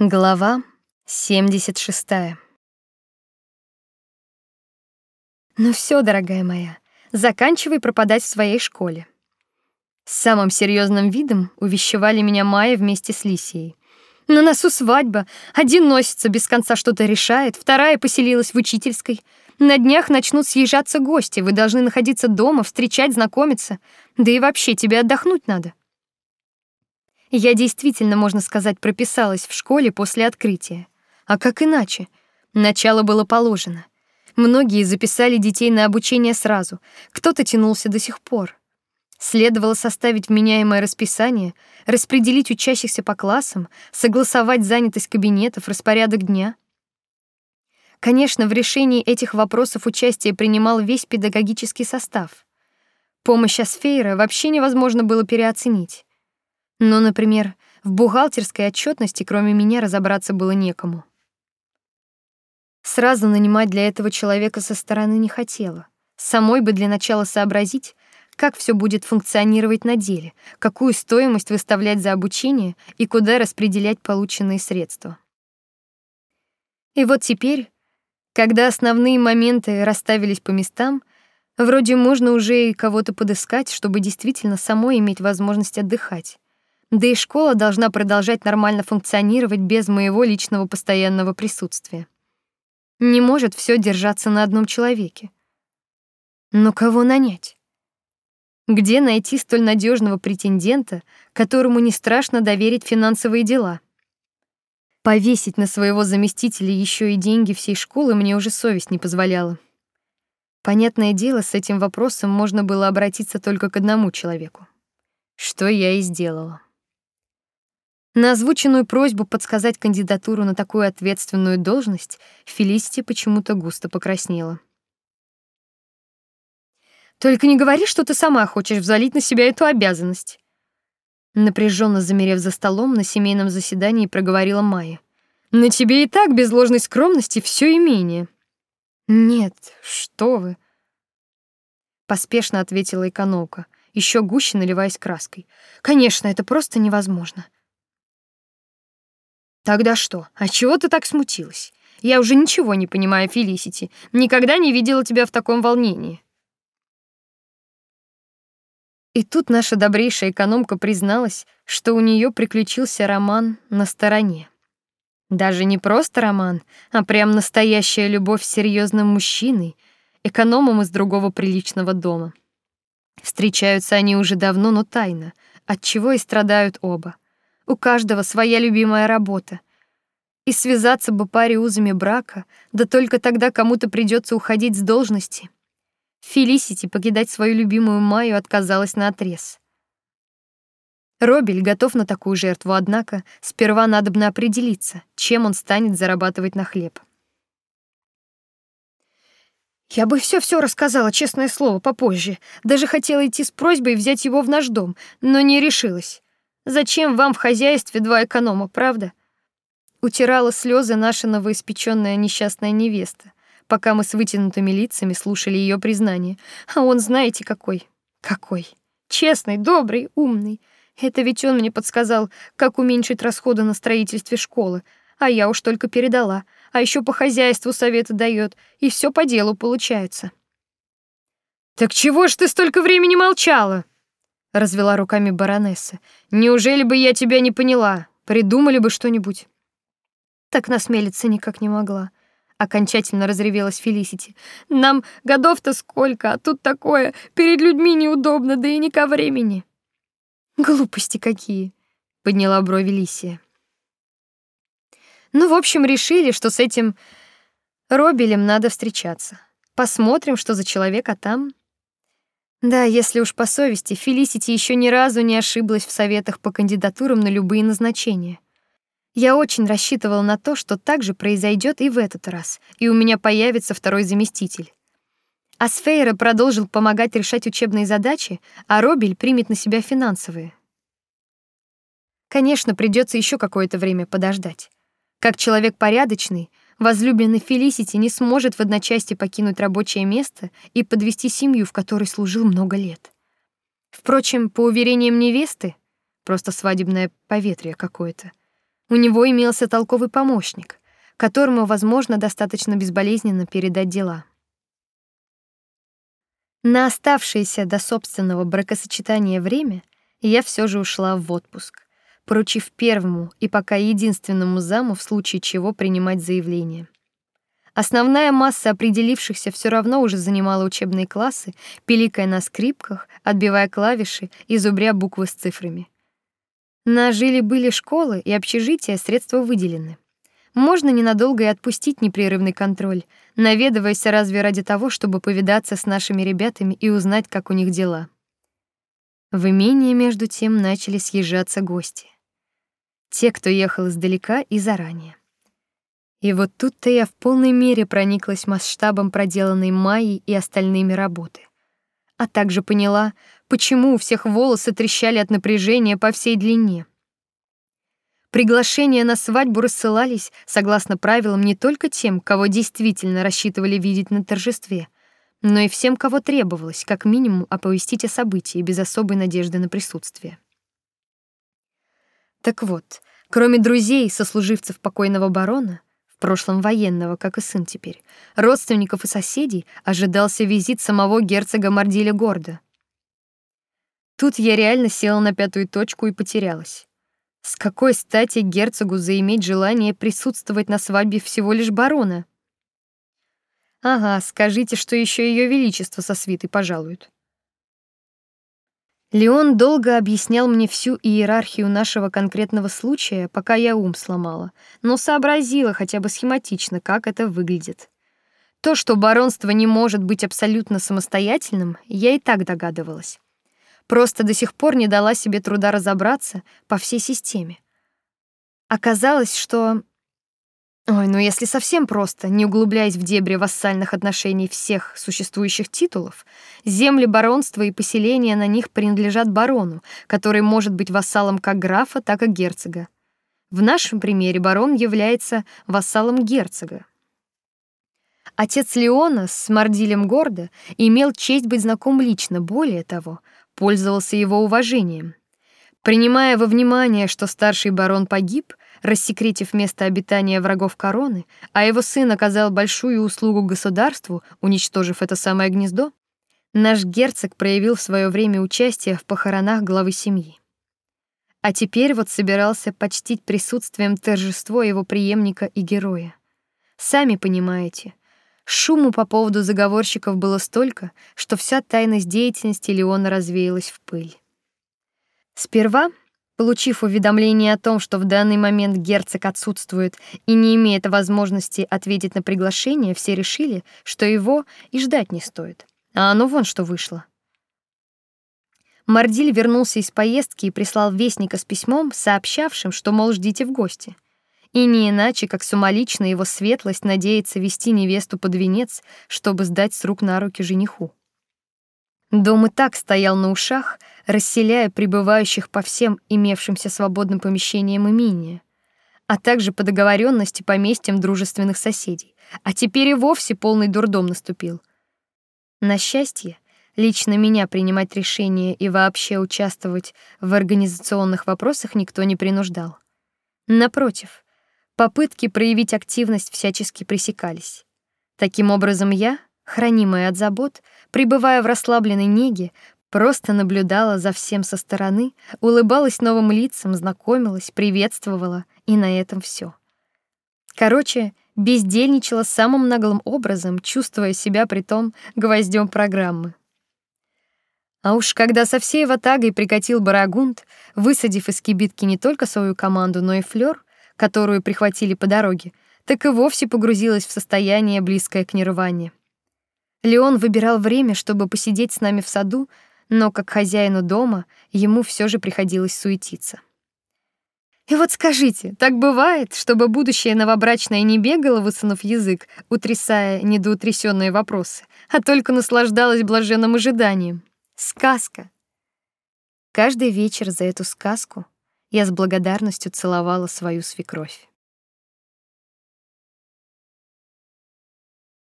Глава 76. Ну все, дорогая моя, заканчивай пропадать в своей школе. С самым серьезным видом увещевали меня Майя вместе с Лисией. На носу свадьба, один носится без конца что-то решает, вторая поселилась в учительской. На днях начнут съезжаться гости, вы должны находиться дома, встречать, знакомиться. Да и вообще тебе отдохнуть надо. Я действительно, можно сказать, прописалась в школе после открытия. А как иначе? Начало было положено. Многие записали детей на обучение сразу, кто-то тянулся до сих пор. Следовало составить вменяемое расписание, распределить учащихся по классам, согласовать занятость кабинетов, распорядок дня. Конечно, в решении этих вопросов участие принимал весь педагогический состав. Помощь Асфейра вообще невозможно было переоценить. Но, например, в бухгалтерской отчетности кроме меня разобраться было некому. Сразу нанимать для этого человека со стороны не хотела. Самой бы для начала сообразить, как все будет функционировать на деле, какую стоимость выставлять за обучение и куда распределять полученные средства. И вот теперь, когда основные моменты расставились по местам, вроде можно уже и кого-то подыскать, чтобы действительно самой иметь возможность отдыхать. Да и школа должна продолжать нормально функционировать без моего личного постоянного присутствия. Не может все держаться на одном человеке. Но кого нанять? Где найти столь надежного претендента, которому не страшно доверить финансовые дела? Повесить на своего заместителя еще и деньги всей школы мне уже совесть не позволяла. Понятное дело, с этим вопросом можно было обратиться только к одному человеку. Что я и сделала. На озвученную просьбу подсказать кандидатуру на такую ответственную должность Фелисити почему-то густо покраснела. Только не говори, что ты сама хочешь взвалить на себя эту обязанность. Напряженно замерев за столом на семейном заседании, проговорила Майя. На тебе и так без ложной скромности все имение. Нет, что вы? Поспешно ответила экономка, еще гуще наливаясь краской. Конечно, это просто невозможно. Тогда что? А чего ты так смутилась? Я уже ничего не понимаю, Фелисити. Никогда не видела тебя в таком волнении. И тут наша добрейшая экономка призналась, что у нее приключился роман на стороне. Даже не просто роман, а прям настоящая любовь с серьезным мужчиной, экономом из другого приличного дома. Встречаются они уже давно, но тайно, от чего и страдают оба. У каждого своя любимая работа. И связаться бы паре узами брака, да только тогда кому-то придется уходить с должности. Фелисити покидать свою любимую Майю отказалась наотрез. Робель готов на такую жертву, однако сперва надобно определиться, чем он станет зарабатывать на хлеб. Я бы все-все рассказала, честное слово, попозже. Даже хотела идти с просьбой взять его в наш дом, но не решилась. Зачем вам в хозяйстве два эконома, правда? Утирала слезы наша новоиспеченная несчастная невеста, пока мы с вытянутыми лицами слушали ее признание. А он, знаете, какой? Какой? Честный, добрый, умный. Это ведь он мне подсказал, как уменьшить расходы на строительстве школы, а я уж только передала. А еще по хозяйству советы дает, и все по делу получается. Так чего ж ты столько времени молчала? Развела руками баронесса. Неужели бы я тебя не поняла? Придумали бы что-нибудь. Так насмелиться никак не могла. Окончательно разревелась Фелисити. Нам годов-то сколько, а тут такое, перед людьми неудобно, да и не ко времени. Глупости какие, подняла брови Лисия. Ну, в общем, решили, что с этим Робелем надо встречаться. Посмотрим, что за человек, а там да, если уж по совести, Фелисити еще ни разу не ошиблась в советах по кандидатурам на любые назначения. Я очень рассчитывала на то, что так же произойдет и в этот раз, и у меня появится второй заместитель. Асфейра продолжил помогать решать учебные задачи, а Робель примет на себя финансовые. Конечно, придется еще какое-то время подождать. Как человек порядочный, возлюбленный Фелисити не сможет в одночасье покинуть рабочее место и подвести семью, в которой служил много лет. Впрочем, по уверениям невесты, просто свадебное поветрие какое-то. У него имелся толковый помощник, которому, возможно, достаточно безболезненно передать дела. На оставшееся до собственного бракосочетания время я все же ушла в отпуск, поручив первому и пока единственному заму в случае чего принимать заявление. Основная масса определившихся все равно уже занимала учебные классы, пиликая на скрипках, отбивая клавиши и зубря буквы с цифрами. На жили-были школы и общежития средства выделены. Можно ненадолго и отпустить непрерывный контроль, наведываясь разве ради того, чтобы повидаться с нашими ребятами и узнать, как у них дела. В имение между тем начали съезжаться гости. Те, кто ехал издалека и заранее. И вот тут-то я в полной мере прониклась масштабом проделанной Майей и остальными работы. А также поняла, почему у всех волосы трещали от напряжения по всей длине. Приглашения на свадьбу рассылались согласно правилам не только тем, кого действительно рассчитывали видеть на торжестве, но и всем, кого требовалось, как минимум, оповестить о событии без особой надежды на присутствие. Так вот, кроме друзей, сослуживцев покойного барона, в прошлом военного, как и сын теперь, родственников и соседей, ожидался визит самого герцога Мардиля Горда. Тут я реально села на пятую точку и потерялась. С какой стати герцогу заиметь желание присутствовать на свадьбе всего лишь барона? Ага, скажите, что еще ее величество со свитой пожалуют. Леон долго объяснял мне всю иерархию нашего конкретного случая, пока я ум сломала, но сообразила хотя бы схематично, как это выглядит. То, что баронство не может быть абсолютно самостоятельным, я и так догадывалась. Просто до сих пор не дала себе труда разобраться по всей системе. Оказалось, что Ой, ну если совсем просто, не углубляясь в дебри вассальных отношений всех существующих титулов, земли баронства и поселения на них принадлежат барону, который может быть вассалом как графа, так и герцога. В нашем примере барон является вассалом герцога. Отец Леона с Мардилем Гордо имел честь быть знаком лично, более того, пользовался его уважением. Принимая во внимание, что старший барон погиб, рассекретив место обитания врагов короны, а его сын оказал большую услугу государству, уничтожив это самое гнездо, наш герцог проявил в свое время участие в похоронах главы семьи. А теперь вот собирался почтить присутствием торжество его преемника и героя. Сами понимаете, Шуму по поводу заговорщиков было столько, что вся тайность деятельности Леона развеялась в пыль. Сперва, получив уведомление о том, что в данный момент герцог отсутствует и не имеет возможности ответить на приглашение, все решили, что его и ждать не стоит. А оно вон что вышло. Мардиль вернулся из поездки и прислал вестника с письмом, сообщавшим, что мол ждите в гости. И не иначе, как самолично его светлость надеется вести невесту под венец, чтобы сдать с рук на руки жениху. Дом и так стоял на ушах, расселяя прибывающих по всем имевшимся свободным помещениям имения, а также по договоренности поместьям дружественных соседей. А теперь и вовсе полный дурдом наступил. На счастье, лично меня принимать решения и вообще участвовать в организационных вопросах никто не принуждал. Напротив, Попытки проявить активность всячески пресекались. Таким образом я, хранимая от забот, пребывая в расслабленной неге, просто наблюдала за всем со стороны, улыбалась новым лицам, знакомилась, приветствовала, и на этом все. Короче, бездельничала самым наглым образом, чувствуя себя при том гвоздем программы. А уж когда со всей ватагой прикатил Барагунд, высадив из кибитки не только свою команду, но и флёр, которую прихватили по дороге, так и вовсе погрузилась в состояние близкое к нирване. Леон выбирал время, чтобы посидеть с нами в саду, но как хозяину дома ему все же приходилось суетиться. И вот скажите, так бывает, чтобы будущее новобрачное не бегало, высунув язык, утрясая недоутрясённые вопросы, а только наслаждалось блаженным ожиданием? Сказка. Каждый вечер за эту сказку я с благодарностью целовала свою свекровь.